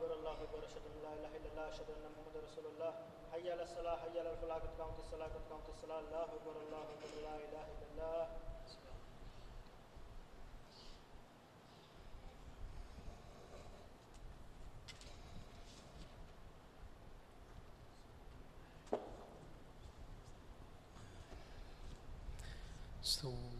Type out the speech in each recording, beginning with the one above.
أكبر الله أكبر أشهد أن لا إله إلا الله أشهد أن محمدا رسول الله. حي على الصلاة حي على الفلاح قد قامت الصلاة قد قامت الصلاة. الله أكبر الله أكبر لا إله إلا الله. استووا.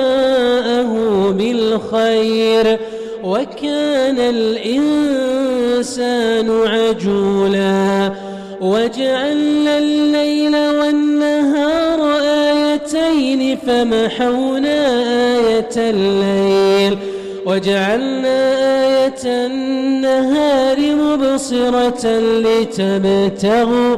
بالخير وكان الإنسان عجولا وجعلنا الليل والنهار آيتين فمحونا آية الليل وجعلنا آية النهار مبصرة لتبتغوا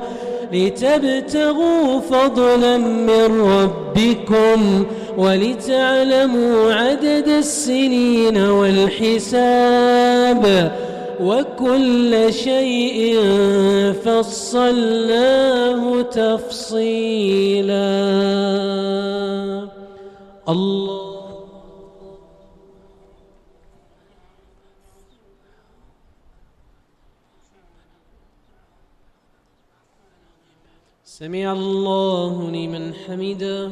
لتبتغوا فضلا من ربكم ولتعلموا عدد السنين والحساب وكل شيء فصلناه تفصيلا. الله. سمع الله لمن حمده.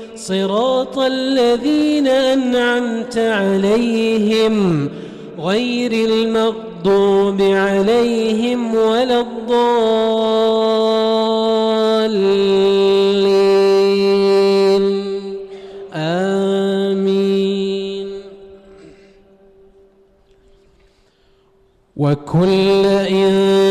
صراط الذين أنعمت عليهم غير المغضوب عليهم ولا الضالين. آمين. وكل إنسان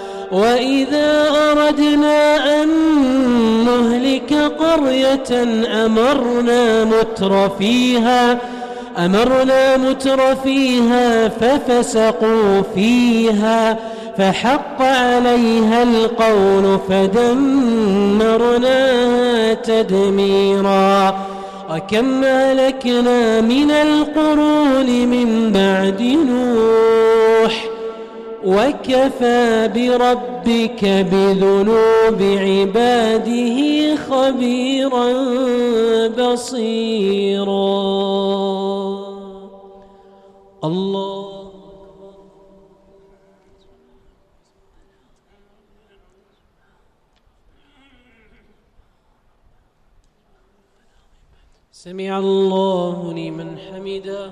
وإذا أردنا أن نهلك قرية أمرنا متر فيها أمرنا متر فيها ففسقوا فيها فحق عليها القول فدمرناها تدميرا. وكم أهلكنا من القرون من بعد نوح وكفى بربك بذنوب عباده خبيرا بصيرا. الله سمع الله لمن حمده.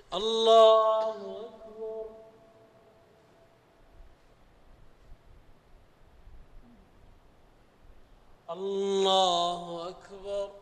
الله أكبر. الله أكبر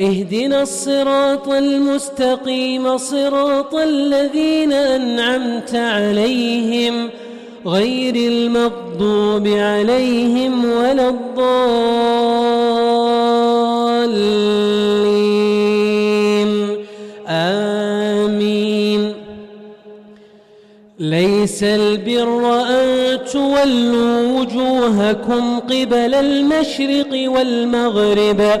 اهدنا الصراط المستقيم صراط الذين أنعمت عليهم غير المغضوب عليهم ولا الضالين. آمين. ليس البر أن تولوا وجوهكم قبل المشرق والمغرب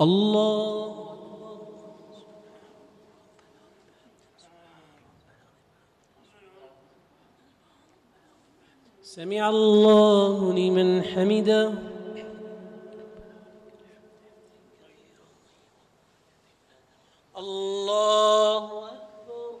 الله. سمع الله لمن حمده. الله أكبر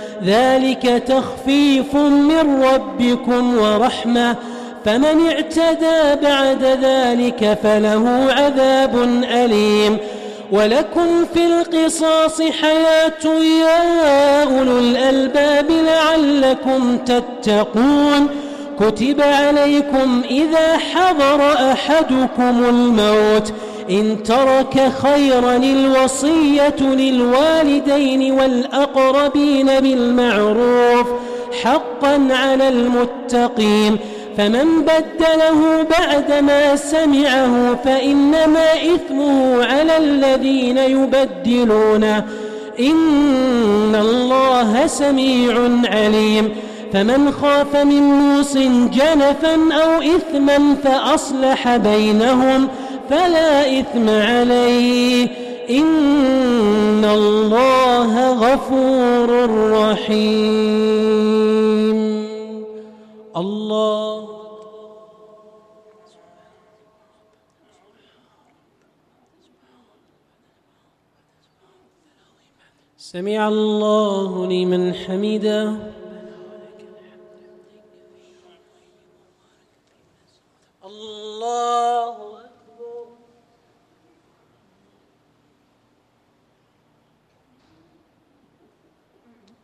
ذلك تخفيف من ربكم ورحمة. فمن اعتدى بعد ذلك فله عذاب أليم. ولكم في القصاص حياة يا أولو الألباب لعلكم تتقون. كتب عليكم إذا حضر أحدكم الموت. إن ترك خيرا الوصية للوالدين والأقربين بالمعروف حقا على المتقين فمن بدله بعدما سمعه فإنما إثمه على الذين يبدلونه. إن الله سميع عليم. فمن خاف من موص جنفا أو إثما فأصلح بينهم. فلا إثم عليه. إن الله غفور رحيم. الله. سمع الله لمن حمده. الله.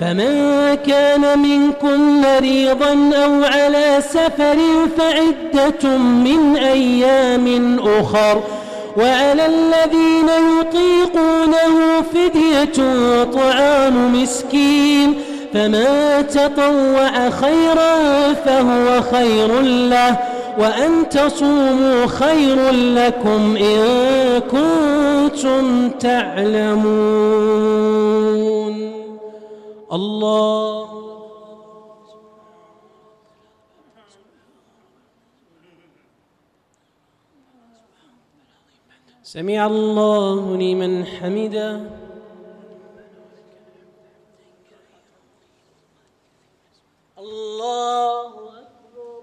فمن كان منكم مريضا أو على سفر فعدة من أيام أخر وعلى الذين يطيقونه فدية طعام مسكين فمن تطوع خيرا فهو خير له وأن تصوموا خير لكم إن كنتم تعلمون. الله. سمع الله لمن حمده. الله أكبر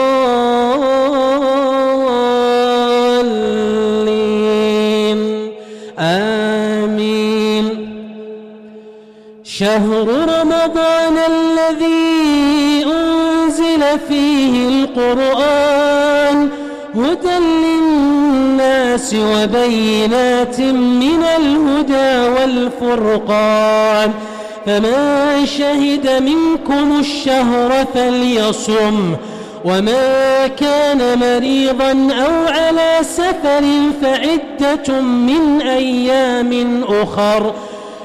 شهر رمضان الذي أنزل فيه القرآن هدى للناس وبينات من الهدى والفرقان فمن شهد منكم الشهر فليصم وما كان مريضا أو على سفر فعدة من أيام أخر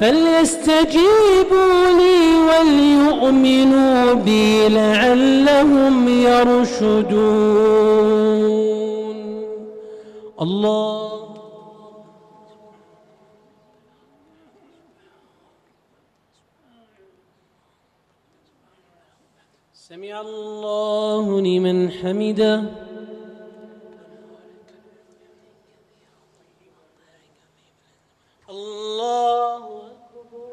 فليستجيبوا لي وليؤمنوا بي لعلهم يرشدون. الله. سمع الله لمن حمده. الله أكبر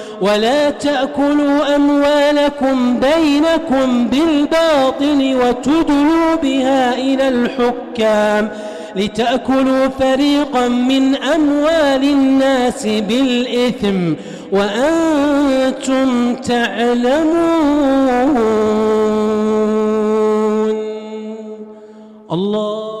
ولا تأكلوا أموالكم بينكم بالباطل وتدلوا بها إلى الحكام لتأكلوا فريقا من أموال الناس بالإثم وأنتم تعلمون. الله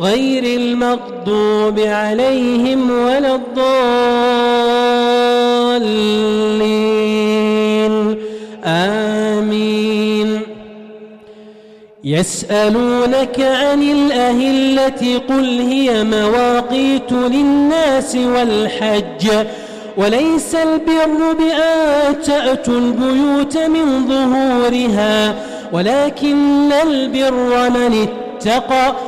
غير المغضوب عليهم ولا الضالين. آمين. يسألونك عن الأهلة قل هي مواقيت للناس والحج وليس البر بأن تأتوا البيوت من ظهورها ولكن البر من اتقى.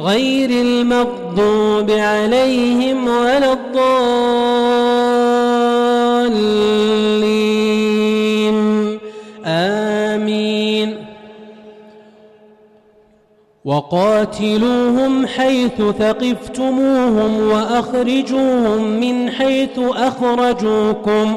غير المغضوب عليهم ولا الضالين. آمين. وقاتلوهم حيث ثقفتموهم وأخرجوهم من حيث أخرجوكم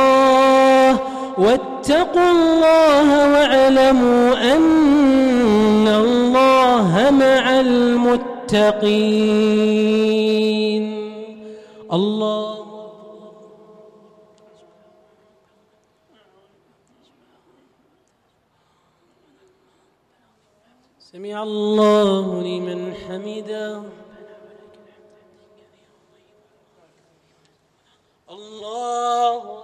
واتقوا الله واعلموا أن الله مع المتقين. الله سمع الله لمن حمده. الله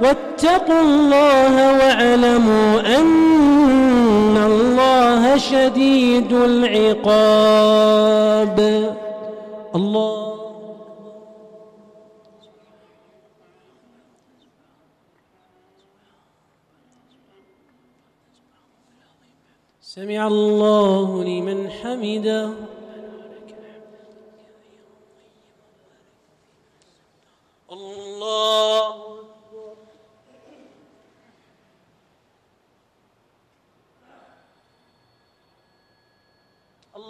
واتقوا الله واعلموا أن الله شديد العقاب. الله. سمع الله لمن حمده. الله.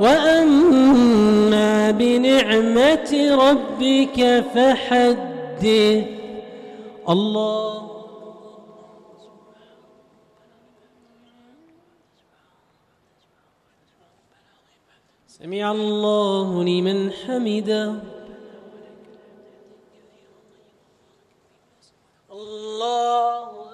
وأما بنعمة ربك فحدث. الله. سمع الله لمن حمده. الله.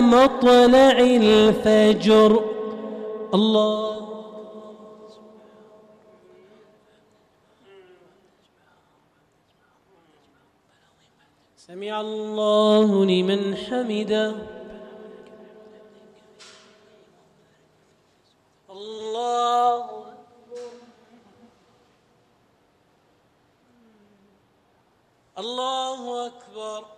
مطلع الفجر. الله. سمع الله لمن حمده. الله. أكبر الله أكبر.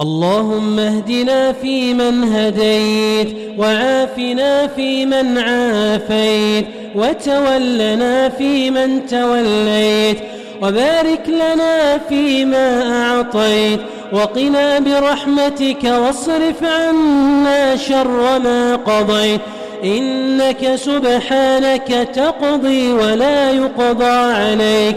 اللهم اهدنا فيمن هديت وعافنا فيمن عافيت وتولنا فيمن توليت وبارك لنا فيما أعطيت وقنا برحمتك واصرف عنا شر ما قضيت إنك سبحانك تقضي ولا يقضى عليك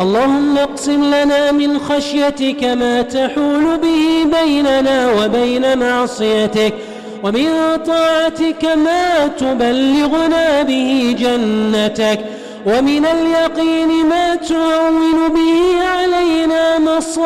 اللهم اقسم لنا من خشيتك ما تحول به بيننا وبين معصيتك ومن طاعتك ما تبلغنا به جنتك ومن اليقين ما تهون به علينا مصائب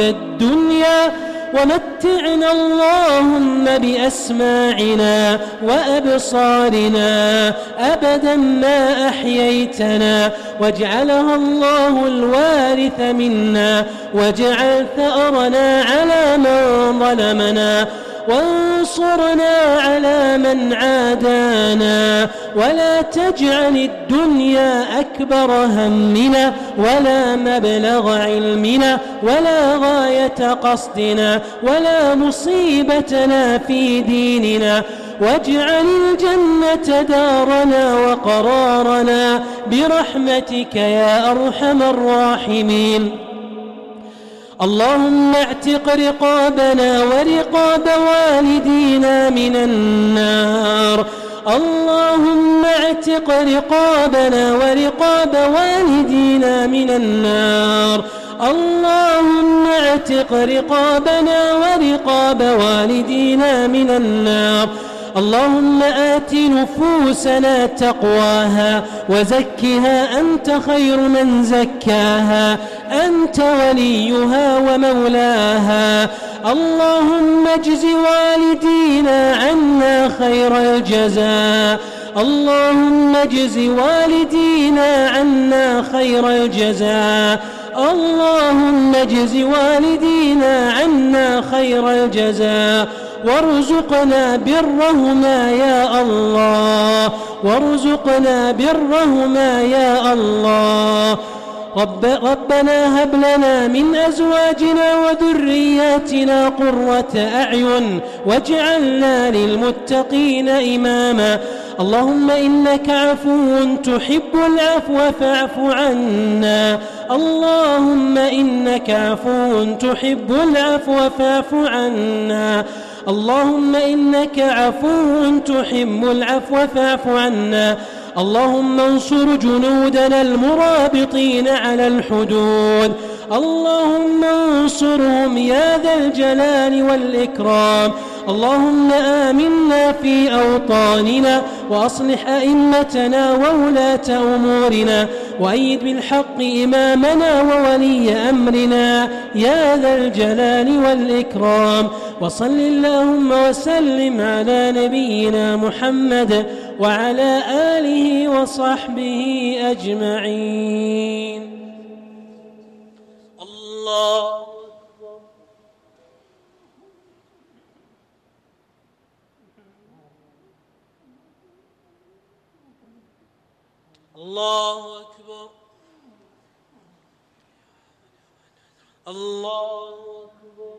الدنيا. ومتعنا اللهم بأسماعنا وأبصارنا أبدا ما أحييتنا واجعلها الله الوارث منا واجعل ثأرنا على من ظلمنا. وانصرنا على من عادانا ولا تجعل الدنيا أكبر همنا ولا مبلغ علمنا ولا غاية قصدنا ولا مصيبتنا في ديننا واجعل الجنة دارنا وقرارنا برحمتك يا أرحم الراحمين اللهم اعتق رقابنا ورقاب والدينا من النار. اللهم اعتق رقابنا ورقاب والدينا من النار. اللهم اعتق رقابنا ورقاب والدينا من النار. اللهم آت نفوسنا تقواها وزكها أنت خير من زكاها. أنت وليها ومولاها. اللهم اجز والدينا عنا خير الجزاء. اللهم اجز والدينا عنا خير الجزاء. اللهم اجز والدينا عنا خير الجزاء. وارزقنا برهما يا الله. وارزقنا برهما يا الله. رب ربنا هب لنا من أزواجنا وذرياتنا قرة أعين واجعلنا للمتقين إماما. اللهم إنك عفو تحب العفو فاعف عنا. اللهم إنك عفو تحب العفو فاعف عنا. اللهم إنك عفو تحب العفو فاعف عنا. اللهم انصر جنودنا المرابطين على الحدود. اللهم انصرهم يا ذا الجلال والإكرام. اللهم آمنا في أوطاننا وأصلح أئمتنا وولاة أمورنا. وأيد بالحق إمامنا وولي أمرنا يا ذا الجلال والإكرام. وصل اللهم وسلم على نبينا محمد وعلى آله وصحبه أجمعين. الله. الله أكبر. الله أكبر.